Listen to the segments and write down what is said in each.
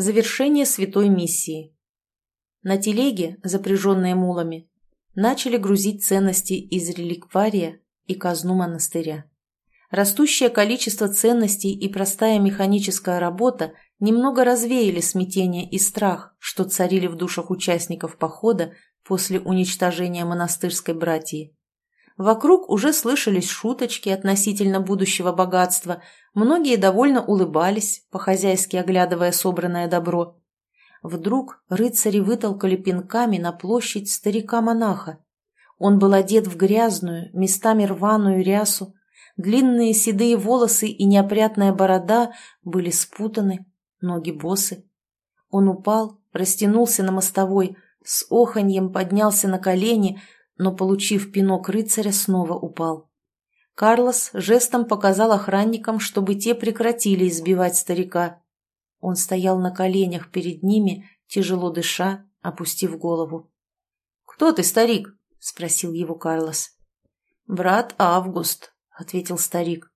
Завершение святой миссии. На телеге, запряженные мулами, начали грузить ценности из реликвария и казну монастыря. Растущее количество ценностей и простая механическая работа немного развеяли смятение и страх, что царили в душах участников похода после уничтожения монастырской братьи. Вокруг уже слышались шуточки относительно будущего богатства, многие довольно улыбались, по-хозяйски оглядывая собранное добро. Вдруг рыцари вытолкали пинками на площадь старика-монаха. Он был одет в грязную, местами рваную рясу, длинные седые волосы и неопрятная борода были спутаны, ноги босы. Он упал, растянулся на мостовой, с оханьем поднялся на колени, но, получив пинок рыцаря, снова упал. Карлос жестом показал охранникам, чтобы те прекратили избивать старика. Он стоял на коленях перед ними, тяжело дыша, опустив голову. «Кто ты, старик?» — спросил его Карлос. «Брат Август», — ответил старик.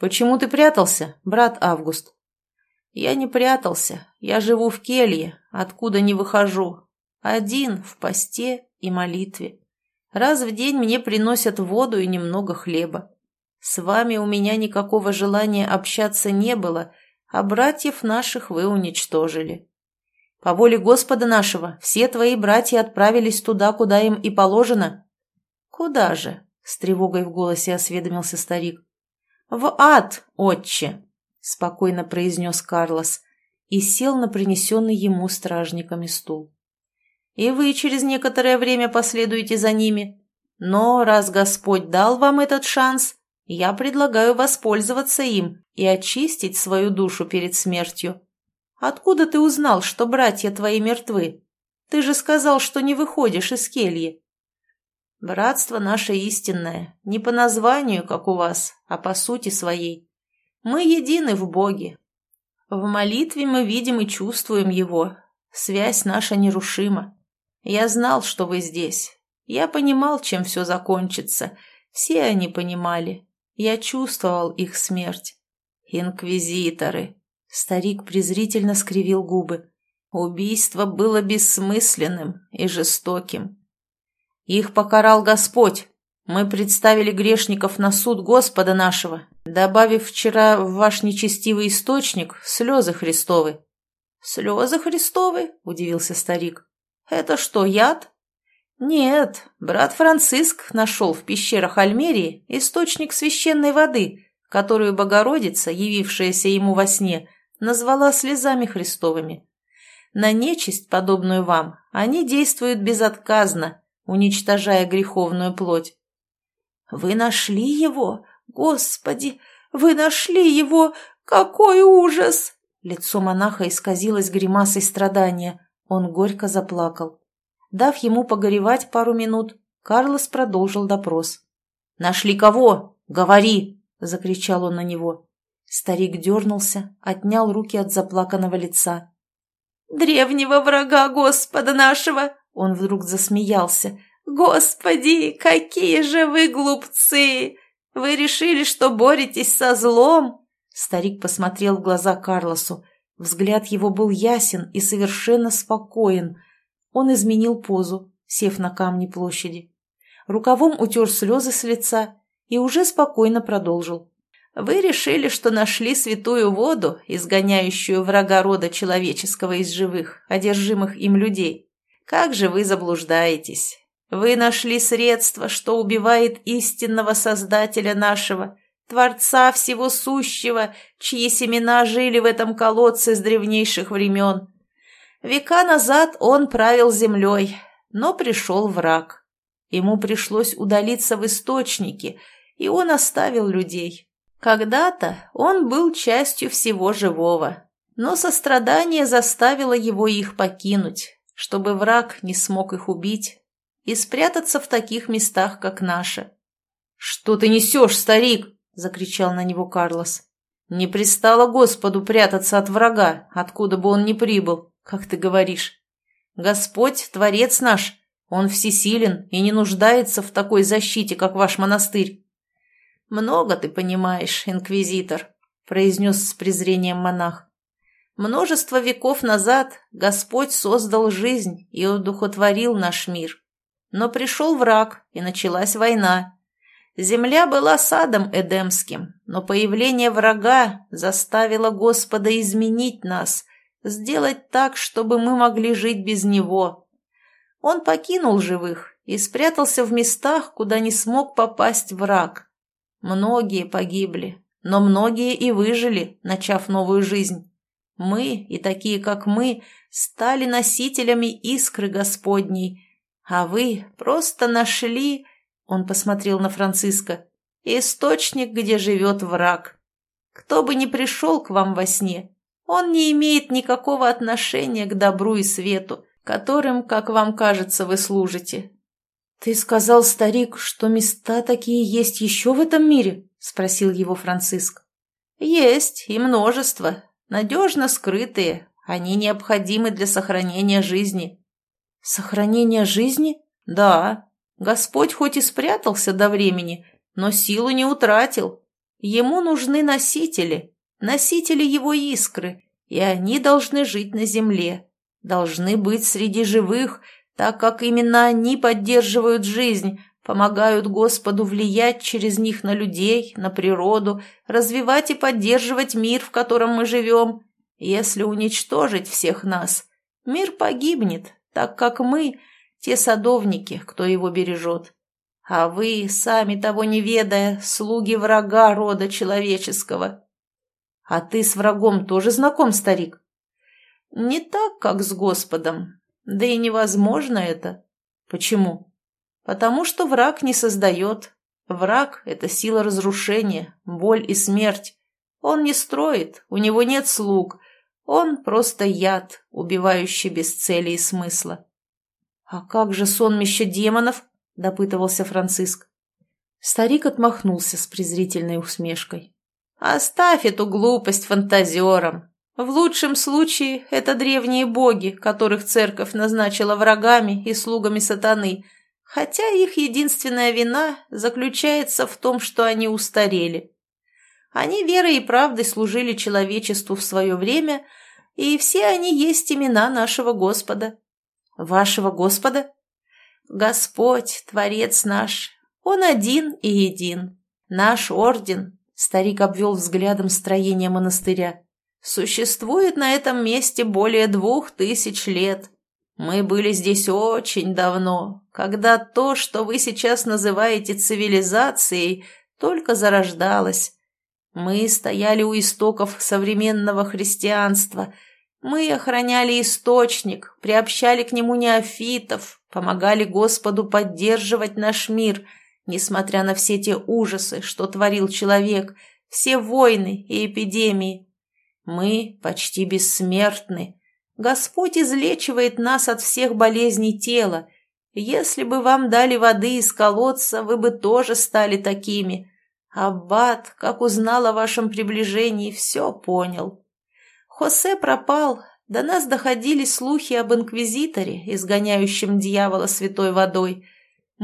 «Почему ты прятался, брат Август?» «Я не прятался. Я живу в келье, откуда не выхожу. Один, в посте и молитве. Раз в день мне приносят воду и немного хлеба. С вами у меня никакого желания общаться не было, а братьев наших вы уничтожили. По воле Господа нашего все твои братья отправились туда, куда им и положено. Куда же? С тревогой в голосе осведомился старик. В ад, отче, спокойно произнес Карлос и сел на принесенный ему стражниками стул и вы через некоторое время последуете за ними. Но раз Господь дал вам этот шанс, я предлагаю воспользоваться им и очистить свою душу перед смертью. Откуда ты узнал, что братья твои мертвы? Ты же сказал, что не выходишь из кельи. Братство наше истинное, не по названию, как у вас, а по сути своей. Мы едины в Боге. В молитве мы видим и чувствуем Его. Связь наша нерушима. Я знал, что вы здесь. Я понимал, чем все закончится. Все они понимали. Я чувствовал их смерть. Инквизиторы. Старик презрительно скривил губы. Убийство было бессмысленным и жестоким. Их покарал Господь. Мы представили грешников на суд Господа нашего, добавив вчера в ваш нечестивый источник слезы Христовы. «Слезы Христовы?» – удивился старик. «Это что, яд?» «Нет, брат Франциск нашел в пещерах Альмерии источник священной воды, которую Богородица, явившаяся ему во сне, назвала слезами Христовыми. На нечисть, подобную вам, они действуют безотказно, уничтожая греховную плоть. «Вы нашли его? Господи, вы нашли его! Какой ужас!» Лицо монаха исказилось гримасой страдания. Он горько заплакал. Дав ему погоревать пару минут, Карлос продолжил допрос. «Нашли кого? Говори!» – закричал он на него. Старик дернулся, отнял руки от заплаканного лица. «Древнего врага Господа нашего!» Он вдруг засмеялся. «Господи, какие же вы глупцы! Вы решили, что боретесь со злом?» Старик посмотрел в глаза Карлосу. Взгляд его был ясен и совершенно спокоен. Он изменил позу, сев на камни площади. Рукавом утер слезы с лица и уже спокойно продолжил. «Вы решили, что нашли святую воду, изгоняющую врага рода человеческого из живых, одержимых им людей. Как же вы заблуждаетесь! Вы нашли средство, что убивает истинного Создателя нашего, Творца всего сущего, чьи семена жили в этом колодце с древнейших времен. Века назад он правил землей, но пришел враг. Ему пришлось удалиться в источники, и он оставил людей. Когда-то он был частью всего живого, но сострадание заставило его их покинуть, чтобы враг не смог их убить и спрятаться в таких местах, как наше. «Что ты несешь, старик?» — закричал на него Карлос. «Не пристало Господу прятаться от врага, откуда бы он ни прибыл, как ты говоришь. Господь, Творец наш, он всесилен и не нуждается в такой защите, как ваш монастырь». «Много ты понимаешь, инквизитор», — произнес с презрением монах. Множество веков назад Господь создал жизнь и удухотворил наш мир. Но пришел враг, и началась война. Земля была садом Эдемским, но появление врага заставило Господа изменить нас, сделать так, чтобы мы могли жить без Него. Он покинул живых и спрятался в местах, куда не смог попасть враг. Многие погибли, но многие и выжили, начав новую жизнь. Мы, и такие как мы, стали носителями искры Господней, а вы просто нашли, он посмотрел на Франциска, источник, где живет враг. Кто бы ни пришел к вам во сне, он не имеет никакого отношения к добру и свету, которым, как вам кажется, вы служите. «Ты сказал, старик, что места такие есть еще в этом мире?» – спросил его Франциск. «Есть, и множество. Надежно скрытые. Они необходимы для сохранения жизни». «Сохранение жизни?» «Да. Господь хоть и спрятался до времени, но силу не утратил. Ему нужны носители, носители его искры, и они должны жить на земле, должны быть среди живых, так как именно они поддерживают жизнь, помогают Господу влиять через них на людей, на природу, развивать и поддерживать мир, в котором мы живем. Если уничтожить всех нас, мир погибнет, так как мы – те садовники, кто его бережет. А вы, сами того не ведая, слуги врага рода человеческого. А ты с врагом тоже знаком, старик? Не так, как с Господом, да и невозможно это. Почему? Потому что враг не создает. Враг – это сила разрушения, боль и смерть. Он не строит, у него нет слуг. Он просто яд, убивающий без цели и смысла. «А как же сонмище демонов?» – допытывался Франциск. Старик отмахнулся с презрительной усмешкой. «Оставь эту глупость фантазерам. В лучшем случае это древние боги, которых церковь назначила врагами и слугами сатаны, хотя их единственная вина заключается в том, что они устарели. Они верой и правдой служили человечеству в свое время, и все они есть имена нашего Господа. Вашего Господа? Господь, Творец наш, Он один и един. Наш орден, старик обвел взглядом строение монастыря, Существует на этом месте более двух тысяч лет. Мы были здесь очень давно, когда то, что вы сейчас называете цивилизацией, только зарождалось. Мы стояли у истоков современного христианства. Мы охраняли источник, приобщали к нему неофитов, помогали Господу поддерживать наш мир, несмотря на все те ужасы, что творил человек, все войны и эпидемии. Мы почти бессмертны. Господь излечивает нас от всех болезней тела. Если бы вам дали воды из колодца, вы бы тоже стали такими. Аббат, как узнал о вашем приближении, все понял. Хосе пропал, до нас доходили слухи об инквизиторе, изгоняющем дьявола святой водой.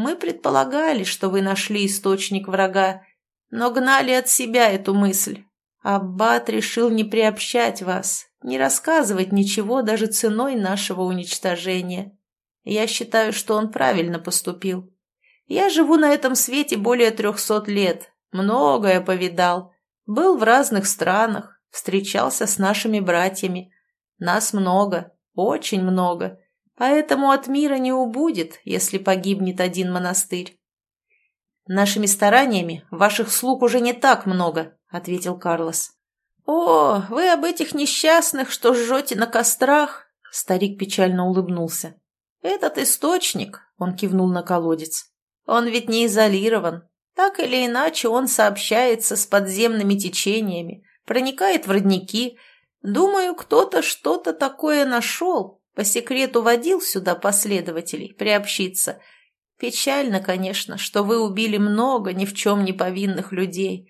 Мы предполагали, что вы нашли источник врага, но гнали от себя эту мысль. Аббат решил не приобщать вас, не рассказывать ничего даже ценой нашего уничтожения. Я считаю, что он правильно поступил. Я живу на этом свете более трехсот лет, многое повидал. Был в разных странах, встречался с нашими братьями. Нас много, очень много, поэтому от мира не убудет, если погибнет один монастырь. Нашими стараниями ваших слуг уже не так много, — ответил Карлос. «О, вы об этих несчастных, что жжете на кострах?» Старик печально улыбнулся. «Этот источник», — он кивнул на колодец, — «он ведь не изолирован. Так или иначе он сообщается с подземными течениями, проникает в родники. Думаю, кто-то что-то такое нашел, по секрету водил сюда последователей приобщиться. Печально, конечно, что вы убили много ни в чем не повинных людей».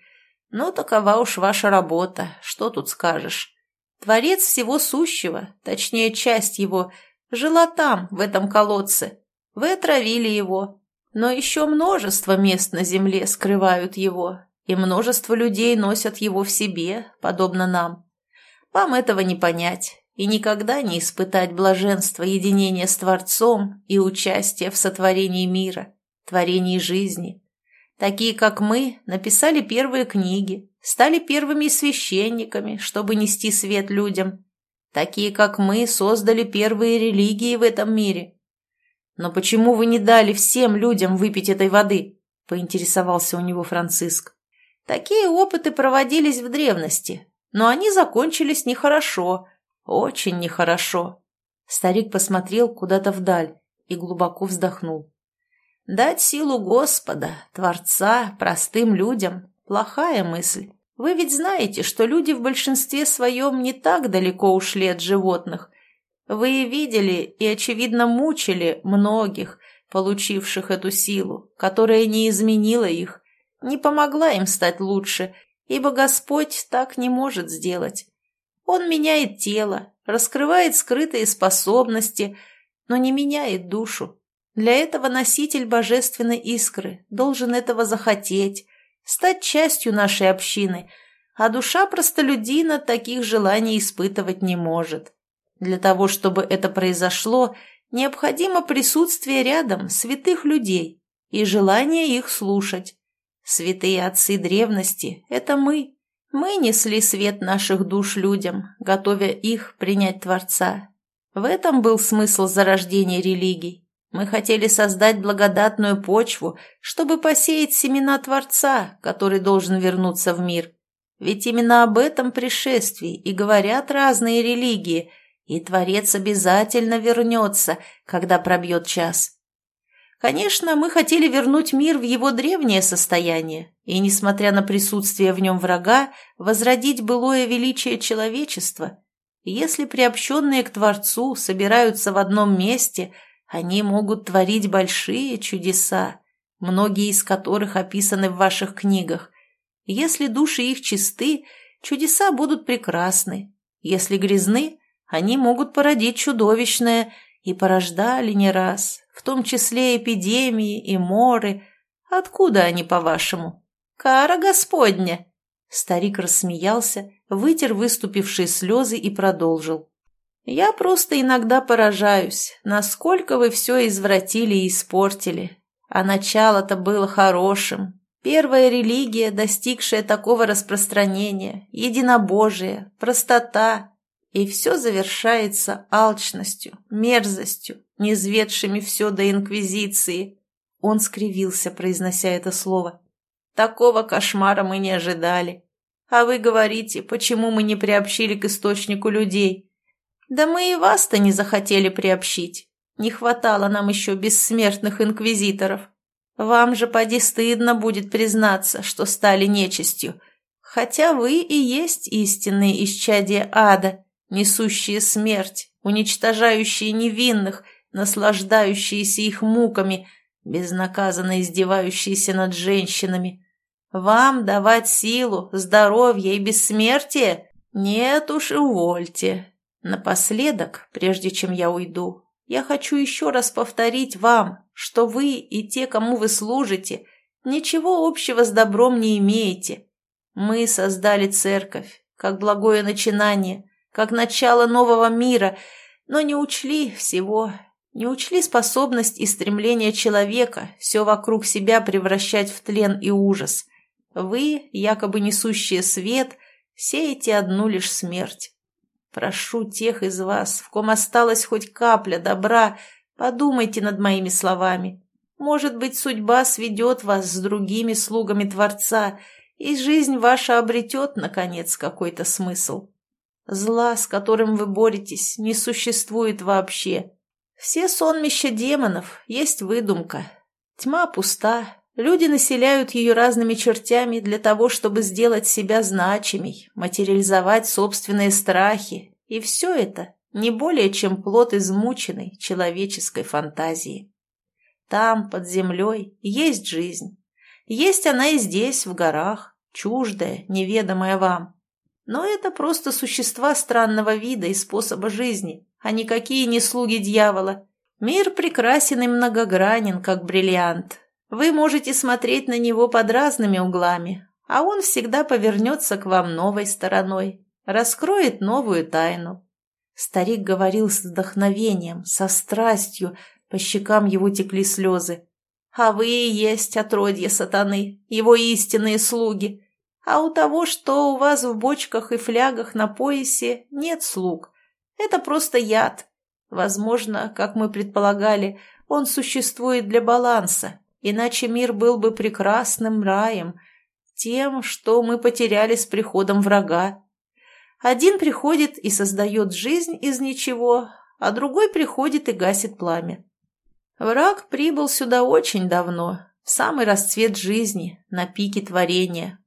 Ну, такова уж ваша работа, что тут скажешь. Творец всего сущего, точнее, часть его, жила там, в этом колодце. Вы отравили его. Но еще множество мест на земле скрывают его, и множество людей носят его в себе, подобно нам. Вам этого не понять и никогда не испытать блаженство единения с Творцом и участия в сотворении мира, творении жизни. Такие, как мы, написали первые книги, стали первыми священниками, чтобы нести свет людям. Такие, как мы, создали первые религии в этом мире. Но почему вы не дали всем людям выпить этой воды? поинтересовался у него Франциск. Такие опыты проводились в древности, но они закончились нехорошо, очень нехорошо. Старик посмотрел куда-то вдаль и глубоко вздохнул. Дать силу Господа, Творца, простым людям – плохая мысль. Вы ведь знаете, что люди в большинстве своем не так далеко ушли от животных. Вы видели и, очевидно, мучили многих, получивших эту силу, которая не изменила их, не помогла им стать лучше, ибо Господь так не может сделать. Он меняет тело, раскрывает скрытые способности, но не меняет душу. Для этого носитель божественной искры должен этого захотеть, стать частью нашей общины, а душа простолюдина таких желаний испытывать не может. Для того, чтобы это произошло, необходимо присутствие рядом святых людей и желание их слушать. Святые отцы древности – это мы. Мы несли свет наших душ людям, готовя их принять Творца. В этом был смысл зарождения религий. Мы хотели создать благодатную почву, чтобы посеять семена Творца, который должен вернуться в мир. Ведь именно об этом пришествии и говорят разные религии, и Творец обязательно вернется, когда пробьет час. Конечно, мы хотели вернуть мир в его древнее состояние и, несмотря на присутствие в нем врага, возродить былое величие человечества. Если приобщенные к Творцу собираются в одном месте, они могут творить большие чудеса, многие из которых описаны в ваших книгах. Если души их чисты, чудеса будут прекрасны. Если грязны, они могут породить чудовищное – и порождали не раз, в том числе эпидемии и моры. Откуда они, по-вашему? Кара Господня!» Старик рассмеялся, вытер выступившие слезы и продолжил. «Я просто иногда поражаюсь, насколько вы все извратили и испортили. А начало-то было хорошим. Первая религия, достигшая такого распространения, единобожие, простота, и все завершается алчностью, мерзостью, низведшими все до инквизиции. Он скривился, произнося это слово. Такого кошмара мы не ожидали. А вы говорите, почему мы не приобщили к источнику людей? Да мы и вас-то не захотели приобщить. Не хватало нам еще бессмертных инквизиторов. Вам же поди стыдно будет признаться, что стали нечистью. Хотя вы и есть истинные исчадия ада, несущие смерть, уничтожающие невинных, наслаждающиеся их муками, безнаказанно издевающиеся над женщинами. Вам давать силу, здоровье и бессмертие? Нет уж, увольте. Напоследок, прежде чем я уйду, я хочу еще раз повторить вам, что вы и те, кому вы служите, ничего общего с добром не имеете. Мы создали церковь, как благое начинание, как начало нового мира, но не учли всего, не учли способность и стремление человека все вокруг себя превращать в тлен и ужас. Вы, якобы несущие свет, сеете одну лишь смерть. Прошу тех из вас, в ком осталась хоть капля добра, подумайте над моими словами. Может быть, судьба сведет вас с другими слугами Творца, и жизнь ваша обретет, наконец, какой-то смысл. Зла, с которым вы боретесь, не существует вообще. Все сонмища демонов есть выдумка. Тьма пуста, люди населяют ее разными чертями для того, чтобы сделать себя значимей, материализовать собственные страхи. И все это не более чем плод измученной человеческой фантазии. Там, под землей, есть жизнь. Есть она и здесь, в горах, чуждая, неведомая вам. Но это просто существа странного вида и способа жизни, а никакие не слуги дьявола. Мир прекрасен и многогранен, как бриллиант. Вы можете смотреть на него под разными углами, а он всегда повернется к вам новой стороной. раскроет новую тайну. Старик говорил с вдохновением, со страстью, по щекам его текли слезы. А вы и есть отродье сатаны, его истинные слуги. А у того, что у вас в бочках и флягах на поясе, нет слуг. Это просто яд. Возможно, как мы предполагали, он существует для баланса, иначе мир был бы прекрасным раем, тем, что мы потеряли с приходом врага. Один приходит и создает жизнь из ничего, а другой приходит и гасит пламя. Враг прибыл сюда очень давно, в самый расцвет жизни, на пике творения.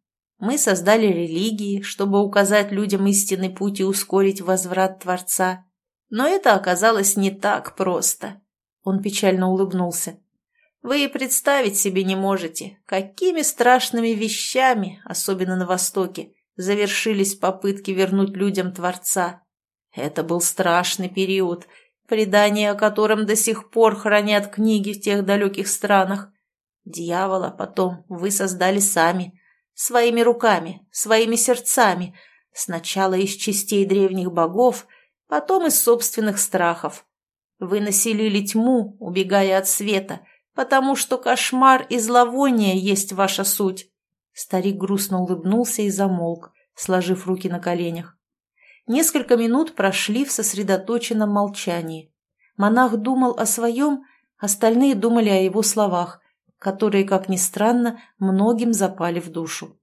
Мы создали религии, чтобы указать людям истинный путь и ускорить возврат Творца. Но это оказалось не так просто. Он печально улыбнулся. Вы и представить себе не можете, какими страшными вещами, особенно на Востоке, завершились попытки вернуть людям Творца. Это был страшный период – предания о котором до сих пор хранят книги в тех далеких странах. Дьявола потом вы создали сами, своими руками, своими сердцами, сначала из частей древних богов, потом из собственных страхов. Вы населили тьму, убегая от света, потому что кошмар и зловоние есть ваша суть. Старик грустно улыбнулся и замолк, сложив руки на коленях. Несколько минут прошли в сосредоточенном молчании. Монах думал о своем, остальные думали о его словах, которые, как ни странно, многим запали в душу.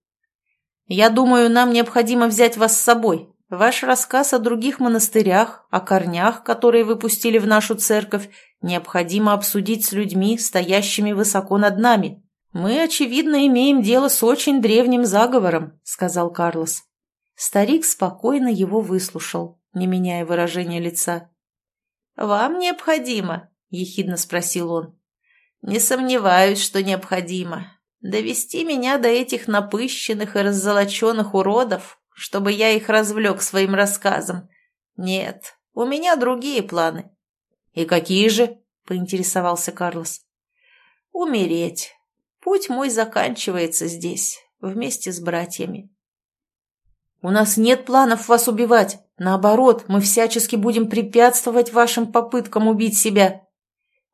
«Я думаю, нам необходимо взять вас с собой. Ваш рассказ о других монастырях, о корнях, которые вы пустили в нашу церковь, необходимо обсудить с людьми, стоящими высоко над нами. Мы, очевидно, имеем дело с очень древним заговором», — сказал Карлос. Старик спокойно его выслушал, не меняя выражения лица. «Вам необходимо?» – ехидно спросил он. «Не сомневаюсь, что необходимо. Довести меня до этих напыщенных и раззолоченных уродов, чтобы я их развлек своим рассказом. Нет, у меня другие планы». «И какие же?» – поинтересовался Карлос. «Умереть. Путь мой заканчивается здесь, вместе с братьями. «У нас нет планов вас убивать. Наоборот, мы всячески будем препятствовать вашим попыткам убить себя.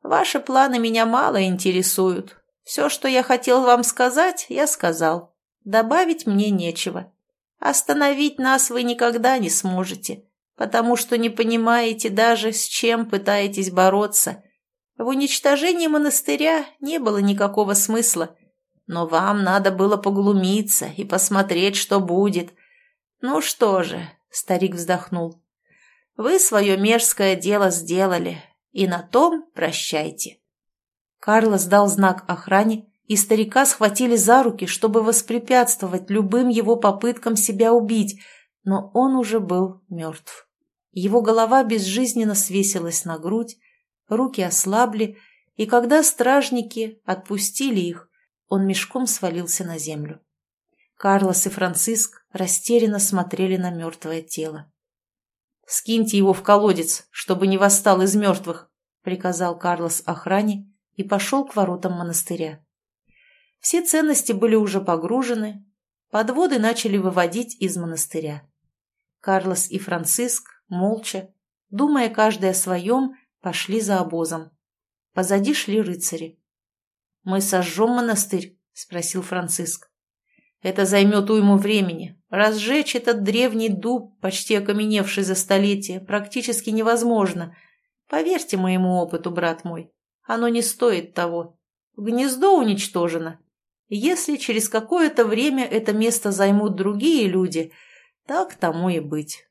Ваши планы меня мало интересуют. Все, что я хотел вам сказать, я сказал. Добавить мне нечего. Остановить нас вы никогда не сможете, потому что не понимаете даже, с чем пытаетесь бороться. В уничтожении монастыря не было никакого смысла, но вам надо было поглумиться и посмотреть, что будет» «Ну что же», — старик вздохнул, — «вы свое мерзкое дело сделали, и на том прощайте». Карлос дал знак охране, и старика схватили за руки, чтобы воспрепятствовать любым его попыткам себя убить, но он уже был мертв. Его голова безжизненно свесилась на грудь, руки ослабли, и когда стражники отпустили их, он мешком свалился на землю. Карлос и Франциск растерянно смотрели на мертвое тело. «Скиньте его в колодец, чтобы не восстал из мертвых», — приказал Карлос охране и пошел к воротам монастыря. Все ценности были уже погружены, подводы начали выводить из монастыря. Карлос и Франциск, молча, думая каждый о своем, пошли за обозом. Позади шли рыцари. «Мы сожжем монастырь?» — спросил Франциск. Это займет уйму времени. Разжечь этот древний дуб, почти окаменевший за столетие, практически невозможно. Поверьте моему опыту, брат мой, оно не стоит того. Гнездо уничтожено. Если через какое-то время это место займут другие люди, так тому и быть.